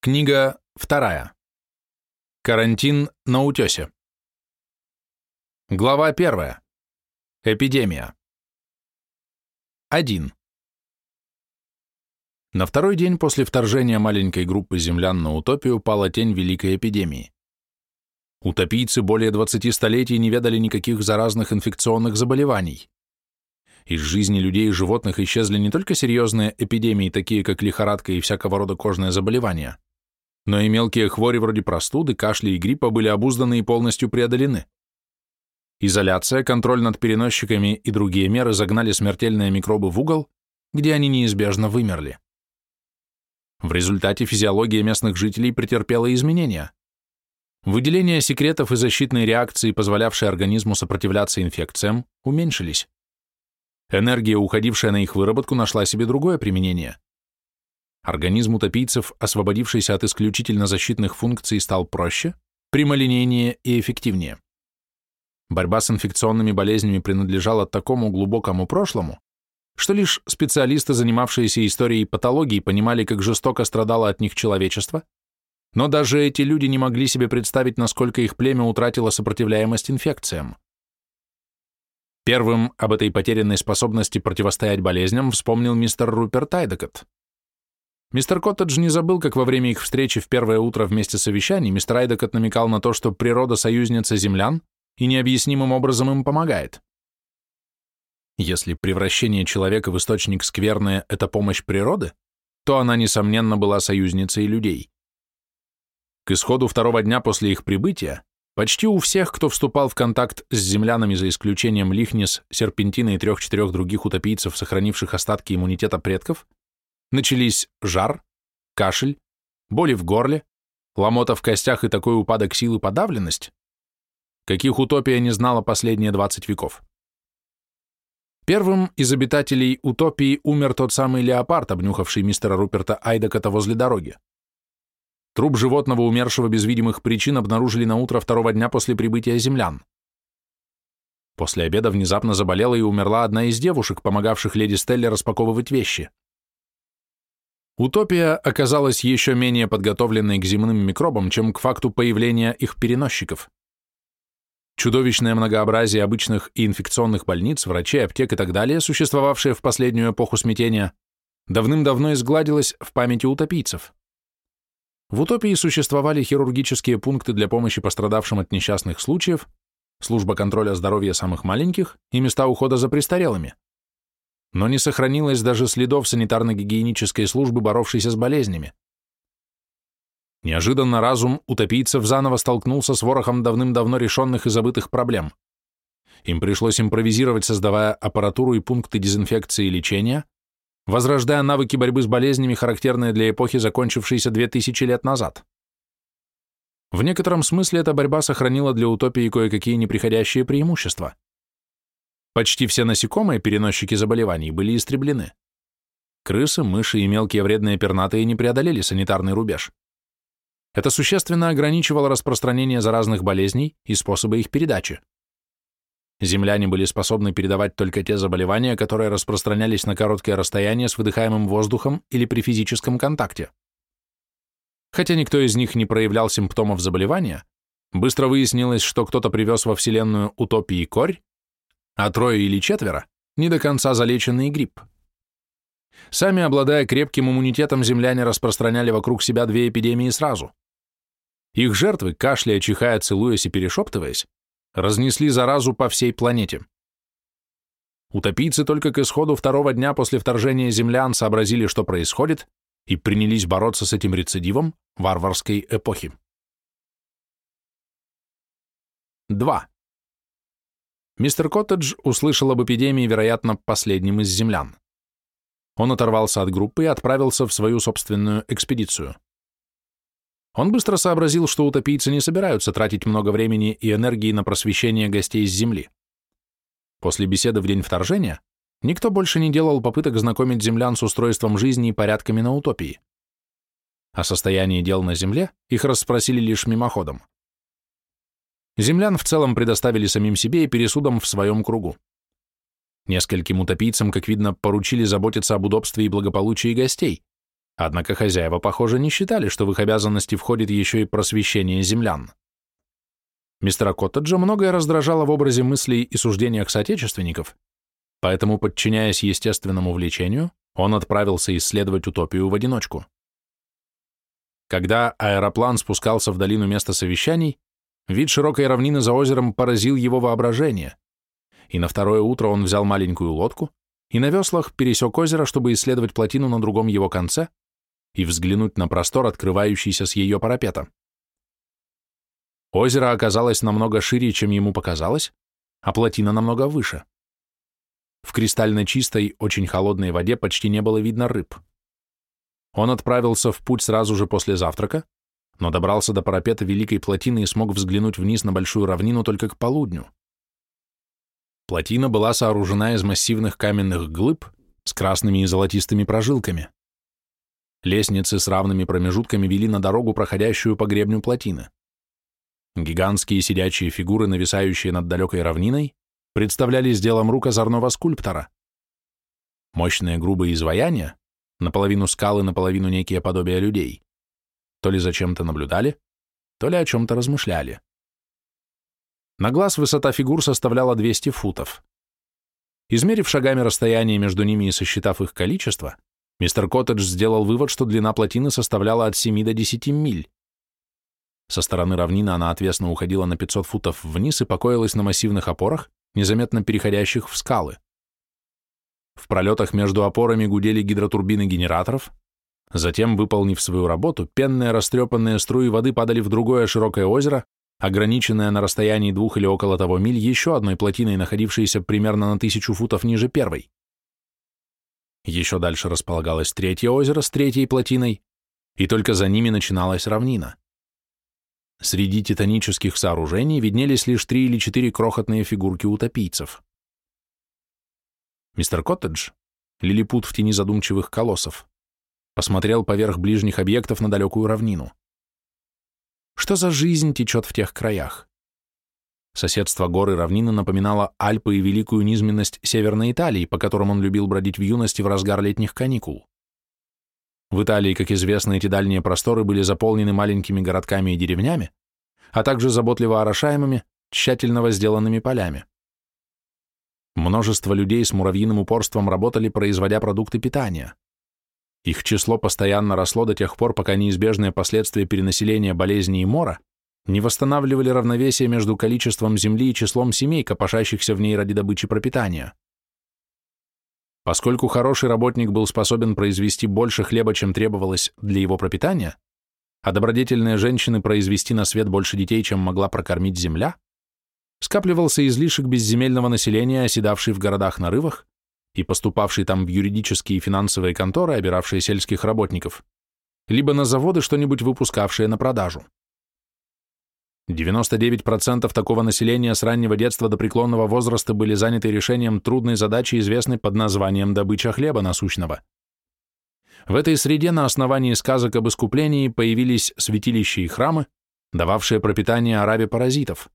Книга вторая. Карантин на утесе. Глава первая. Эпидемия. 1. На второй день после вторжения маленькой группы землян на утопию пала тень великой эпидемии. Утопийцы более 20 столетий не ведали никаких заразных инфекционных заболеваний. Из жизни людей и животных исчезли не только серьезные эпидемии, такие как лихорадка и всякого рода кожные заболевания, но и мелкие хвори вроде простуды, кашля и гриппа были обузданы и полностью преодолены. Изоляция, контроль над переносчиками и другие меры загнали смертельные микробы в угол, где они неизбежно вымерли. В результате физиология местных жителей претерпела изменения. Выделение секретов и защитной реакции, позволявшие организму сопротивляться инфекциям, уменьшились. Энергия, уходившая на их выработку, нашла себе другое применение. Организм утопийцев, освободившийся от исключительно защитных функций, стал проще, прямолинейнее и эффективнее. Борьба с инфекционными болезнями принадлежала такому глубокому прошлому, что лишь специалисты, занимавшиеся историей патологии, понимали, как жестоко страдало от них человечество, но даже эти люди не могли себе представить, насколько их племя утратило сопротивляемость инфекциям. Первым об этой потерянной способности противостоять болезням вспомнил мистер Руперт Айдекот. Мистер Коттедж не забыл, как во время их встречи в первое утро вместе совещаний мистер Айдекот намекал на то, что природа союзница землян и необъяснимым образом им помогает. Если превращение человека в источник скверное – это помощь природы, то она, несомненно, была союзницей людей. К исходу второго дня после их прибытия почти у всех, кто вступал в контакт с землянами за исключением Лихнис, Серпентина и трех-четырех других утопийцев, сохранивших остатки иммунитета предков, Начались жар, кашель, боли в горле, ломота в костях и такой упадок сил и подавленность, каких утопия не знала последние 20 веков. Первым из обитателей утопии умер тот самый леопард, обнюхавший мистера Руперта Айдакота возле дороги. Труп животного, умершего без видимых причин, обнаружили на утро второго дня после прибытия землян. После обеда внезапно заболела и умерла одна из девушек, помогавших леди Стелле распаковывать вещи. Утопия оказалась еще менее подготовленной к земным микробам, чем к факту появления их переносчиков. Чудовищное многообразие обычных и инфекционных больниц, врачей, аптек и так далее, существовавшее в последнюю эпоху смятения, давным-давно изгладилось в памяти утопийцев. В утопии существовали хирургические пункты для помощи пострадавшим от несчастных случаев, служба контроля здоровья самых маленьких и места ухода за престарелыми но не сохранилось даже следов санитарно-гигиенической службы, боровшейся с болезнями. Неожиданно разум утопийцев заново столкнулся с ворохом давным-давно решенных и забытых проблем. Им пришлось импровизировать, создавая аппаратуру и пункты дезинфекции и лечения, возрождая навыки борьбы с болезнями, характерные для эпохи, закончившейся 2000 лет назад. В некотором смысле эта борьба сохранила для утопии кое-какие неприходящие преимущества – Почти все насекомые, переносчики заболеваний, были истреблены. Крысы, мыши и мелкие вредные пернатые не преодолели санитарный рубеж. Это существенно ограничивало распространение заразных болезней и способы их передачи. Земляне были способны передавать только те заболевания, которые распространялись на короткое расстояние с выдыхаемым воздухом или при физическом контакте. Хотя никто из них не проявлял симптомов заболевания, быстро выяснилось, что кто-то привез во Вселенную утопии корь, а трое или четверо – не до конца залеченный грипп. Сами, обладая крепким иммунитетом, земляне распространяли вокруг себя две эпидемии сразу. Их жертвы, кашляя, чихая, целуясь и перешептываясь, разнесли заразу по всей планете. Утопийцы только к исходу второго дня после вторжения землян сообразили, что происходит, и принялись бороться с этим рецидивом варварской эпохи. 2. Мистер Коттедж услышал об эпидемии, вероятно, последним из землян. Он оторвался от группы и отправился в свою собственную экспедицию. Он быстро сообразил, что утопийцы не собираются тратить много времени и энергии на просвещение гостей с Земли. После беседы в день вторжения никто больше не делал попыток знакомить землян с устройством жизни и порядками на утопии. О состоянии дел на Земле их расспросили лишь мимоходом. Землян в целом предоставили самим себе и пересудам в своем кругу. Нескольким утопийцам, как видно, поручили заботиться об удобстве и благополучии гостей, Однако хозяева, похоже, не считали, что в их обязанности входит еще и просвещение землян. Мистера Коттеджа многое раздражало в образе мыслей и суждениях соотечественников, поэтому, подчиняясь естественному влечению, он отправился исследовать утопию в одиночку. Когда аэроплан спускался в долину места совещаний, вид широкой равнины за озером поразил его воображение, и на второе утро он взял маленькую лодку и на веслах пересек озеро, чтобы исследовать плотину на другом его конце и взглянуть на простор, открывающийся с ее парапета. Озеро оказалось намного шире, чем ему показалось, а плотина намного выше. В кристально чистой, очень холодной воде почти не было видно рыб. Он отправился в путь сразу же после завтрака, но добрался до парапета Великой плотины и смог взглянуть вниз на большую равнину только к полудню. Плотина была сооружена из массивных каменных глыб с красными и золотистыми прожилками. Лестницы с равными промежутками вели на дорогу, проходящую по гребню плотины. Гигантские сидячие фигуры, нависающие над далекой равниной, представлялись делом рук озорного скульптора. Мощные грубые изваяния, наполовину скалы, наполовину некие подобия людей, то ли зачем-то наблюдали, то ли о чем-то размышляли. На глаз высота фигур составляла 200 футов. Измерив шагами расстояние между ними и сосчитав их количество, мистер Коттедж сделал вывод, что длина плотины составляла от 7 до 10 миль. Со стороны равнины она отвесно уходила на 500 футов вниз и покоилась на массивных опорах, незаметно переходящих в скалы. В пролетах между опорами гудели гидротурбины генераторов, затем, выполнив свою работу, пенные растрепанные струи воды падали в другое широкое озеро, ограниченное на расстоянии двух или около того миль еще одной плотиной, находившейся примерно на тысячу футов ниже первой. Еще дальше располагалось третье озеро с третьей плотиной, и только за ними начиналась равнина. Среди титанических сооружений виднелись лишь три или четыре крохотные фигурки утопийцев. Мистер Коттедж, лилипут в тени задумчивых колоссов, посмотрел поверх ближних объектов на далекую равнину. Что за жизнь течет в тех краях? Соседство горы равнины напоминало Альпы и великую низменность Северной Италии, по которым он любил бродить в юности в разгар летних каникул. В Италии, как известно, эти дальние просторы были заполнены маленькими городками и деревнями, а также заботливо орошаемыми, тщательно сделанными полями. Множество людей с муравьиным упорством работали, производя продукты питания. Их число постоянно росло до тех пор, пока неизбежные последствия перенаселения болезней и мора не восстанавливали равновесие между количеством земли и числом семей, копошащихся в ней ради добычи пропитания. Поскольку хороший работник был способен произвести больше хлеба, чем требовалось для его пропитания, а добродетельные женщины произвести на свет больше детей, чем могла прокормить земля, скапливался излишек безземельного населения, оседавший в городах-нарывах и поступавший там в юридические и финансовые конторы, обиравшие сельских работников, либо на заводы, что-нибудь выпускавшие на продажу. 99% такого населения с раннего детства до преклонного возраста были заняты решением трудной задачи, известной под названием добыча хлеба насущного. В этой среде на основании сказок об искуплении появились святилища и храмы, дававшие пропитание арабе паразитов,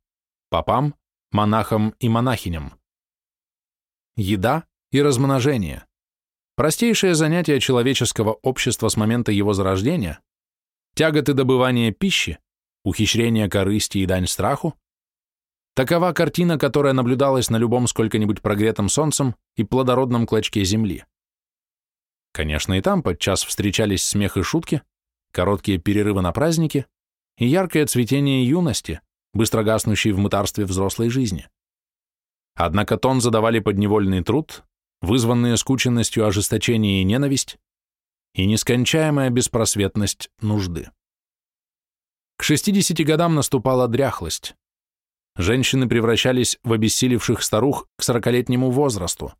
попам, монахам и монахиням. Еда и размножение. Простейшее занятие человеческого общества с момента его зарождения, тяготы добывания пищи, ухищрение корысти и дань страху, такова картина, которая наблюдалась на любом сколько-нибудь прогретом солнцем и плодородном клочке земли. Конечно, и там подчас встречались смех и шутки, короткие перерывы на праздники и яркое цветение юности, быстро гаснущей в мытарстве взрослой жизни. Однако тон задавали подневольный труд, вызванные скученностью ожесточение и ненависть, и нескончаемая беспросветность нужды. К 60 годам наступала дряхлость. Женщины превращались в обессилевших старух к сорокалетнему возрасту.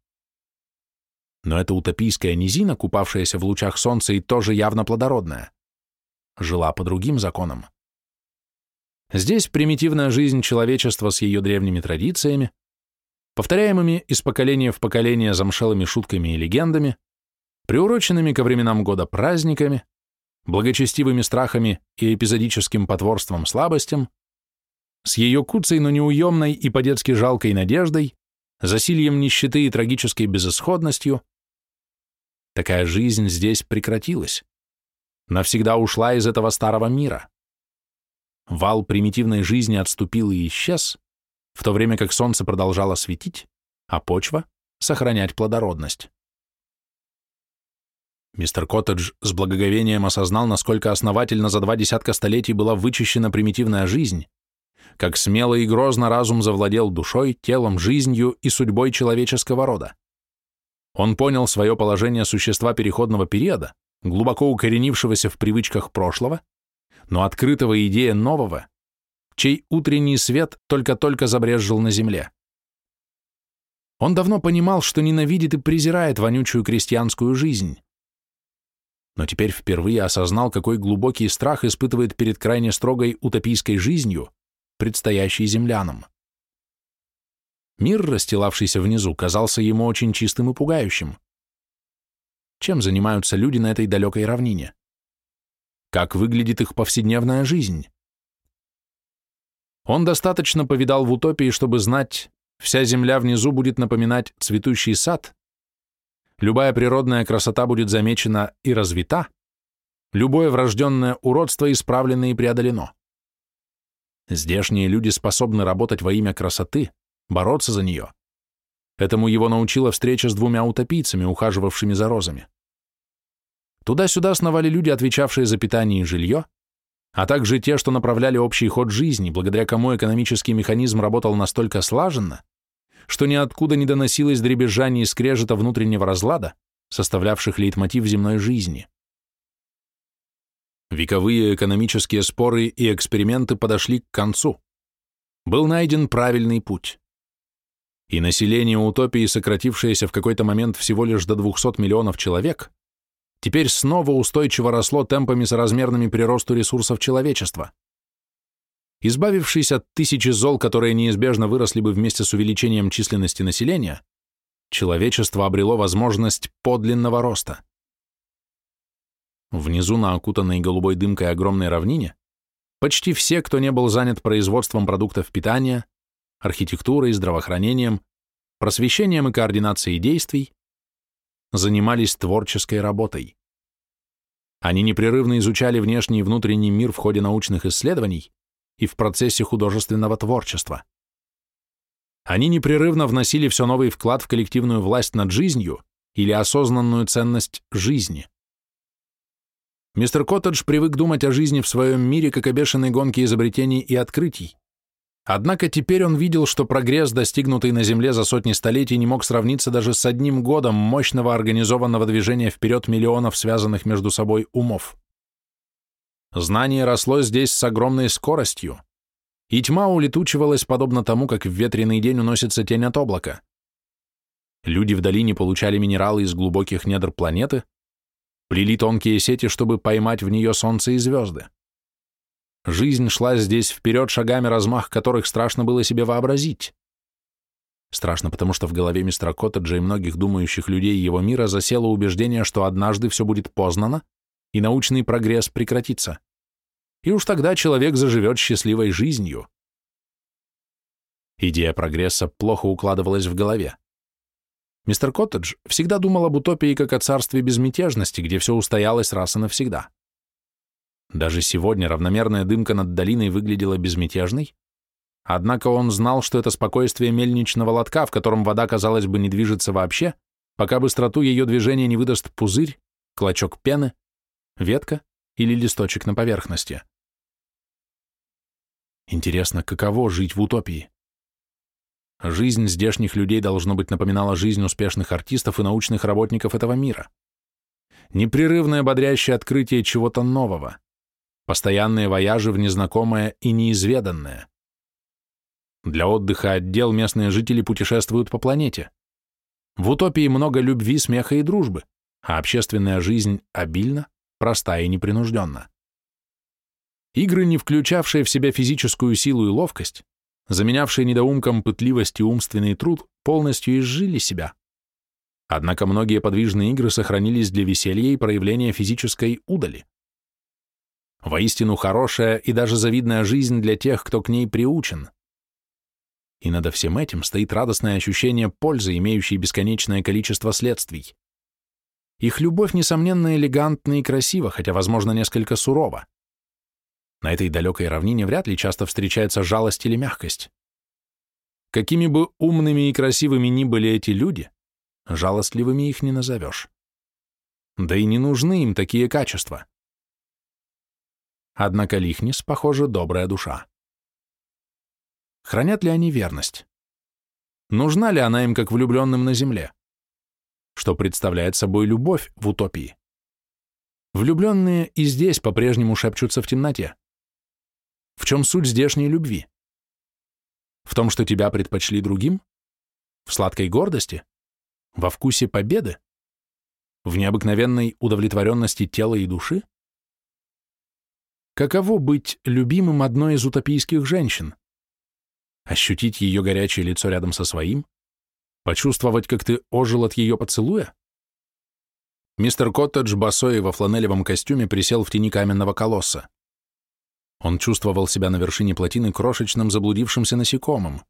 Но эта утопийская низина, купавшаяся в лучах солнца и тоже явно плодородная, жила по другим законам. Здесь примитивная жизнь человечества с ее древними традициями, повторяемыми из поколения в поколение замшелыми шутками и легендами, приуроченными ко временам года праздниками, благочестивыми страхами и эпизодическим потворством слабостям, с ее куцей, но неуемной и по-детски жалкой надеждой, засильем нищеты и трагической безысходностью, такая жизнь здесь прекратилась, навсегда ушла из этого старого мира. Вал примитивной жизни отступил и исчез, в то время как солнце продолжало светить, а почва — сохранять плодородность. Мистер Коттедж с благоговением осознал, насколько основательно за два десятка столетий была вычищена примитивная жизнь, как смело и грозно разум завладел душой, телом, жизнью и судьбой человеческого рода. Он понял свое положение существа переходного периода, глубоко укоренившегося в привычках прошлого, но открытого идея нового, чей утренний свет только-только забрезжил на земле. Он давно понимал, что ненавидит и презирает вонючую крестьянскую жизнь. Но теперь впервые осознал, какой глубокий страх испытывает перед крайне строгой утопийской жизнью, предстоящей землянам. Мир, расстилавшийся внизу, казался ему очень чистым и пугающим. Чем занимаются люди на этой далекой равнине? Как выглядит их повседневная жизнь? Он достаточно повидал в утопии, чтобы знать, вся земля внизу будет напоминать цветущий сад, любая природная красота будет замечена и развита, любое врожденное уродство исправлено и преодолено. Здешние люди способны работать во имя красоты, бороться за нее. Этому его научила встреча с двумя утопийцами, ухаживавшими за розами. Туда-сюда сновали люди, отвечавшие за питание и жилье, а также те, что направляли общий ход жизни, благодаря кому экономический механизм работал настолько слаженно, что ниоткуда не доносилось дребезжание и скрежета внутреннего разлада, составлявших лейтмотив земной жизни. Вековые экономические споры и эксперименты подошли к концу. Был найден правильный путь. И население утопии, сократившееся в какой-то момент всего лишь до 200 миллионов человек, теперь снова устойчиво росло темпами соразмерными приросту ресурсов человечества. Избавившись от тысячи зол, которые неизбежно выросли бы вместе с увеличением численности населения, человечество обрело возможность подлинного роста. Внизу на окутанной голубой дымкой огромной равнине почти все, кто не был занят производством продуктов питания, архитектурой, здравоохранением, просвещением и координацией действий, занимались творческой работой. Они непрерывно изучали внешний и внутренний мир в ходе научных исследований и в процессе художественного творчества. Они непрерывно вносили все новый вклад в коллективную власть над жизнью или осознанную ценность жизни. Мистер Коттедж привык думать о жизни в своем мире как о бешеной гонке изобретений и открытий, Однако теперь он видел, что прогресс, достигнутый на Земле за сотни столетий, не мог сравниться даже с одним годом мощного организованного движения вперед миллионов связанных между собой умов. Знание росло здесь с огромной скоростью, и тьма улетучивалась подобно тому, как в ветреный день уносится тень от облака. Люди в долине получали минералы из глубоких недр планеты, плели тонкие сети, чтобы поймать в нее солнце и звезды. Жизнь шла здесь вперед шагами, размах которых страшно было себе вообразить. Страшно, потому что в голове мистера Коттеджа и многих думающих людей его мира засело убеждение, что однажды все будет познано, и научный прогресс прекратится. И уж тогда человек заживет счастливой жизнью. Идея прогресса плохо укладывалась в голове. Мистер Коттедж всегда думал об утопии как о царстве безмятежности, где все устоялось раз и навсегда. Даже сегодня равномерная дымка над долиной выглядела безмятежной, однако он знал, что это спокойствие мельничного лотка, в котором вода, казалось бы, не движется вообще, пока быстроту ее движения не выдаст пузырь, клочок пены, ветка или листочек на поверхности. Интересно, каково жить в утопии? Жизнь здешних людей, должно быть, напоминала жизнь успешных артистов и научных работников этого мира. Непрерывное бодрящее открытие чего-то нового постоянные вояжи в незнакомое и неизведанное. Для отдыха отдел местные жители путешествуют по планете. В утопии много любви, смеха и дружбы, а общественная жизнь обильна, проста и непринужденна. Игры, не включавшие в себя физическую силу и ловкость, заменявшие недоумкам пытливость и умственный труд, полностью изжили себя. Однако многие подвижные игры сохранились для веселья и проявления физической удали. Воистину хорошая и даже завидная жизнь для тех, кто к ней приучен. И над всем этим стоит радостное ощущение пользы, имеющей бесконечное количество следствий. Их любовь, несомненно, элегантна и красива, хотя, возможно, несколько сурова. На этой далекой равнине вряд ли часто встречается жалость или мягкость. Какими бы умными и красивыми ни были эти люди, жалостливыми их не назовешь. Да и не нужны им такие качества. Однако Лихнис, похоже, добрая душа. Хранят ли они верность? Нужна ли она им как влюбленным на земле? Что представляет собой любовь в утопии? Влюбленные и здесь по-прежнему шепчутся в темноте. В чем суть здешней любви? В том, что тебя предпочли другим? В сладкой гордости? Во вкусе победы? В необыкновенной удовлетворенности тела и души? Каково быть любимым одной из утопийских женщин? Ощутить ее горячее лицо рядом со своим? Почувствовать, как ты ожил от ее поцелуя? Мистер Коттедж босой во фланелевом костюме присел в тени каменного колосса. Он чувствовал себя на вершине плотины крошечным заблудившимся насекомым.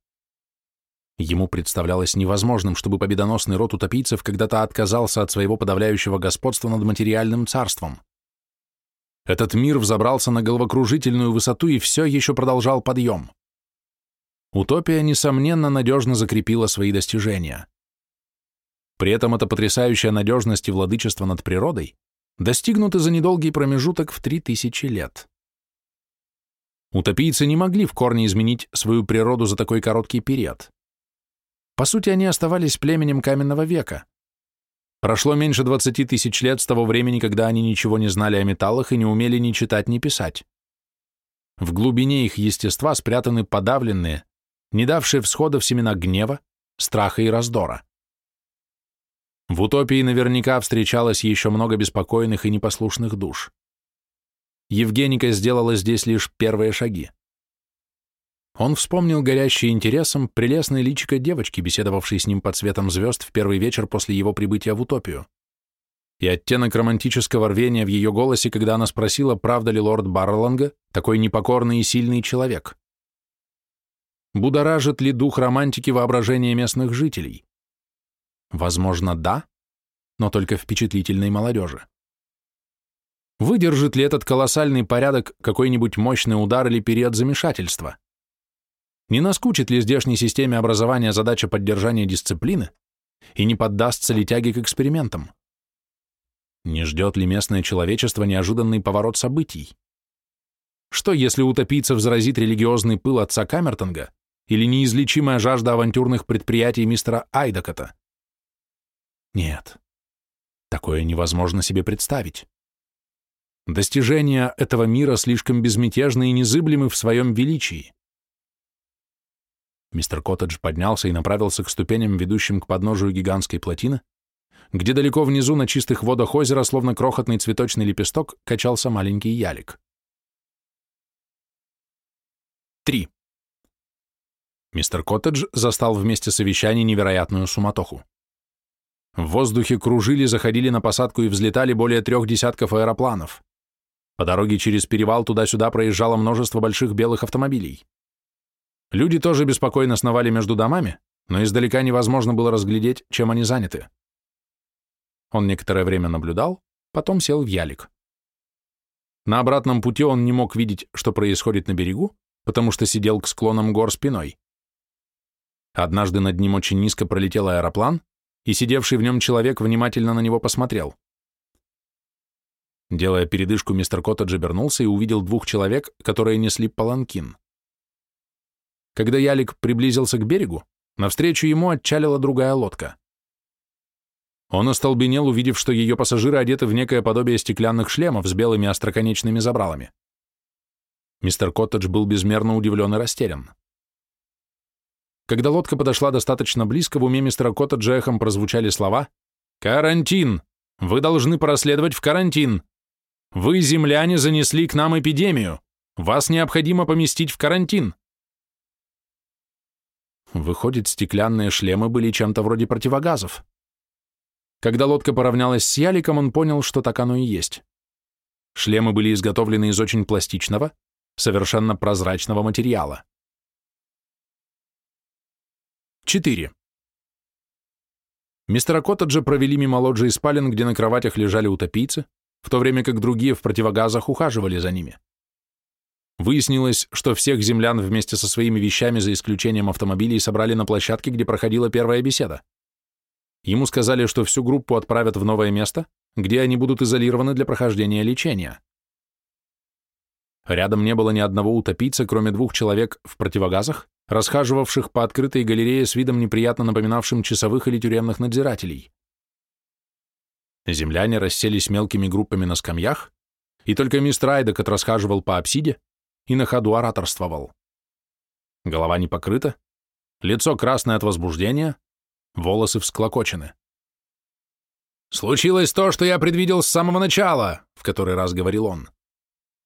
Ему представлялось невозможным, чтобы победоносный род утопийцев когда-то отказался от своего подавляющего господства над материальным царством. Этот мир взобрался на головокружительную высоту и все еще продолжал подъем. Утопия, несомненно, надежно закрепила свои достижения. При этом эта потрясающая надежность и владычество над природой достигнуты за недолгий промежуток в 3000 лет. Утопийцы не могли в корне изменить свою природу за такой короткий период. По сути, они оставались племенем каменного века. Прошло меньше 20 тысяч лет с того времени, когда они ничего не знали о металлах и не умели ни читать, ни писать. В глубине их естества спрятаны подавленные, не давшие всходов семена гнева, страха и раздора. В утопии наверняка встречалось еще много беспокойных и непослушных душ. Евгеника сделала здесь лишь первые шаги. Он вспомнил горящий интересом прелестное личико девочки, беседовавшей с ним под светом звезд в первый вечер после его прибытия в утопию. И оттенок романтического рвения в ее голосе, когда она спросила, правда ли лорд Барланга такой непокорный и сильный человек. Будоражит ли дух романтики воображения местных жителей? Возможно, да, но только впечатлительной молодежи. Выдержит ли этот колоссальный порядок какой-нибудь мощный удар или период замешательства? Не наскучит ли здешней системе образования задача поддержания дисциплины и не поддастся ли тяге к экспериментам? Не ждет ли местное человечество неожиданный поворот событий? Что, если утопийцев заразит религиозный пыл отца Камертонга или неизлечимая жажда авантюрных предприятий мистера Айдакота? Нет, такое невозможно себе представить. Достижения этого мира слишком безмятежны и незыблемы в своем величии. Мистер Коттедж поднялся и направился к ступеням, ведущим к подножию гигантской плотины, где далеко внизу на чистых водах озера, словно крохотный цветочный лепесток, качался маленький ялик. 3. Мистер Коттедж застал вместе совещаний невероятную суматоху. В воздухе кружили, заходили на посадку и взлетали более трех десятков аэропланов. По дороге через перевал туда-сюда проезжало множество больших белых автомобилей. Люди тоже беспокойно сновали между домами, но издалека невозможно было разглядеть, чем они заняты. Он некоторое время наблюдал, потом сел в ялик. На обратном пути он не мог видеть, что происходит на берегу, потому что сидел к склонам гор спиной. Однажды над ним очень низко пролетел аэроплан, и сидевший в нем человек внимательно на него посмотрел. Делая передышку, мистер Коттедж обернулся и увидел двух человек, которые несли паланкин. Когда Ялик приблизился к берегу, навстречу ему отчалила другая лодка. Он остолбенел, увидев, что ее пассажиры одеты в некое подобие стеклянных шлемов с белыми остроконечными забралами. Мистер Коттедж был безмерно удивлен и растерян. Когда лодка подошла достаточно близко, в уме мистера Коттеджа эхом прозвучали слова «Карантин! Вы должны проследовать в карантин! Вы, земляне, занесли к нам эпидемию. Вас необходимо поместить в карантин. Выходит, стеклянные шлемы были чем-то вроде противогазов. Когда лодка поравнялась с яликом, он понял, что так оно и есть. Шлемы были изготовлены из очень пластичного, совершенно прозрачного материала. 4. Мистера Коттеджа провели мимо лоджии спален, где на кроватях лежали утопийцы, в то время как другие в противогазах ухаживали за ними. Выяснилось, что всех землян вместе со своими вещами, за исключением автомобилей, собрали на площадке, где проходила первая беседа. Ему сказали, что всю группу отправят в новое место, где они будут изолированы для прохождения лечения. Рядом не было ни одного утопийца, кроме двух человек в противогазах, расхаживавших по открытой галерее с видом неприятно напоминавшим часовых или тюремных надзирателей. Земляне расселись мелкими группами на скамьях, и только мистер Айдекот расхаживал по апсиде и на ходу ораторствовал. Голова не покрыта, лицо красное от возбуждения, волосы всклокочены. «Случилось то, что я предвидел с самого начала», — в который раз говорил он.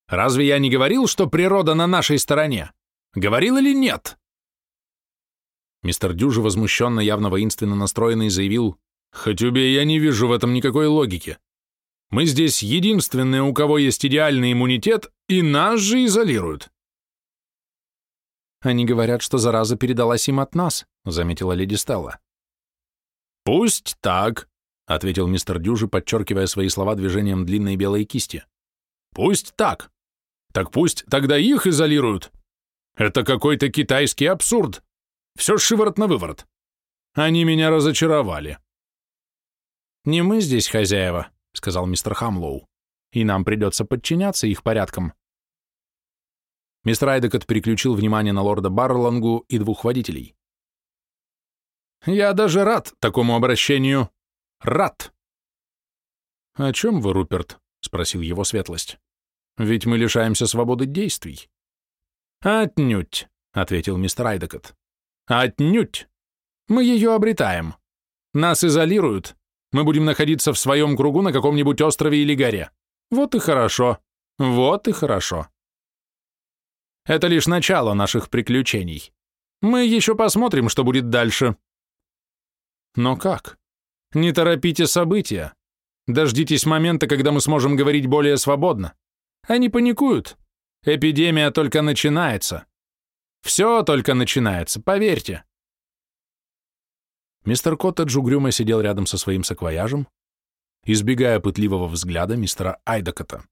«Разве я не говорил, что природа на нашей стороне? Говорил или нет?» Мистер Дюжи, возмущенно, явно воинственно настроенный, заявил, «Хоть убей, я не вижу в этом никакой логики. Мы здесь единственные, у кого есть идеальный иммунитет, и нас же изолируют». «Они говорят, что зараза передалась им от нас», — заметила леди Стелла. «Пусть так», — ответил мистер Дюжи, подчеркивая свои слова движением длинной белой кисти. «Пусть так. Так пусть тогда их изолируют. Это какой-то китайский абсурд. Все шиворот на выворот. Они меня разочаровали». «Не мы здесь хозяева», — сказал мистер Хамлоу, «и нам придется подчиняться их порядкам». Мистер Айдекот переключил внимание на лорда Барлангу и двух водителей. «Я даже рад такому обращению», Рад!» «О чем вы, Руперт?» — спросил его светлость. «Ведь мы лишаемся свободы действий». «Отнюдь», — ответил мистер Айдекот. «Отнюдь! Мы ее обретаем. Нас изолируют. Мы будем находиться в своем кругу на каком-нибудь острове или горе. Вот и хорошо. Вот и хорошо. Это лишь начало наших приключений. Мы еще посмотрим, что будет дальше». «Но как?» Не торопите события. Дождитесь момента, когда мы сможем говорить более свободно. Они паникуют. Эпидемия только начинается. Все только начинается, поверьте. Мистер Коттедж угрюмо сидел рядом со своим саквояжем, избегая пытливого взгляда мистера Айдакота.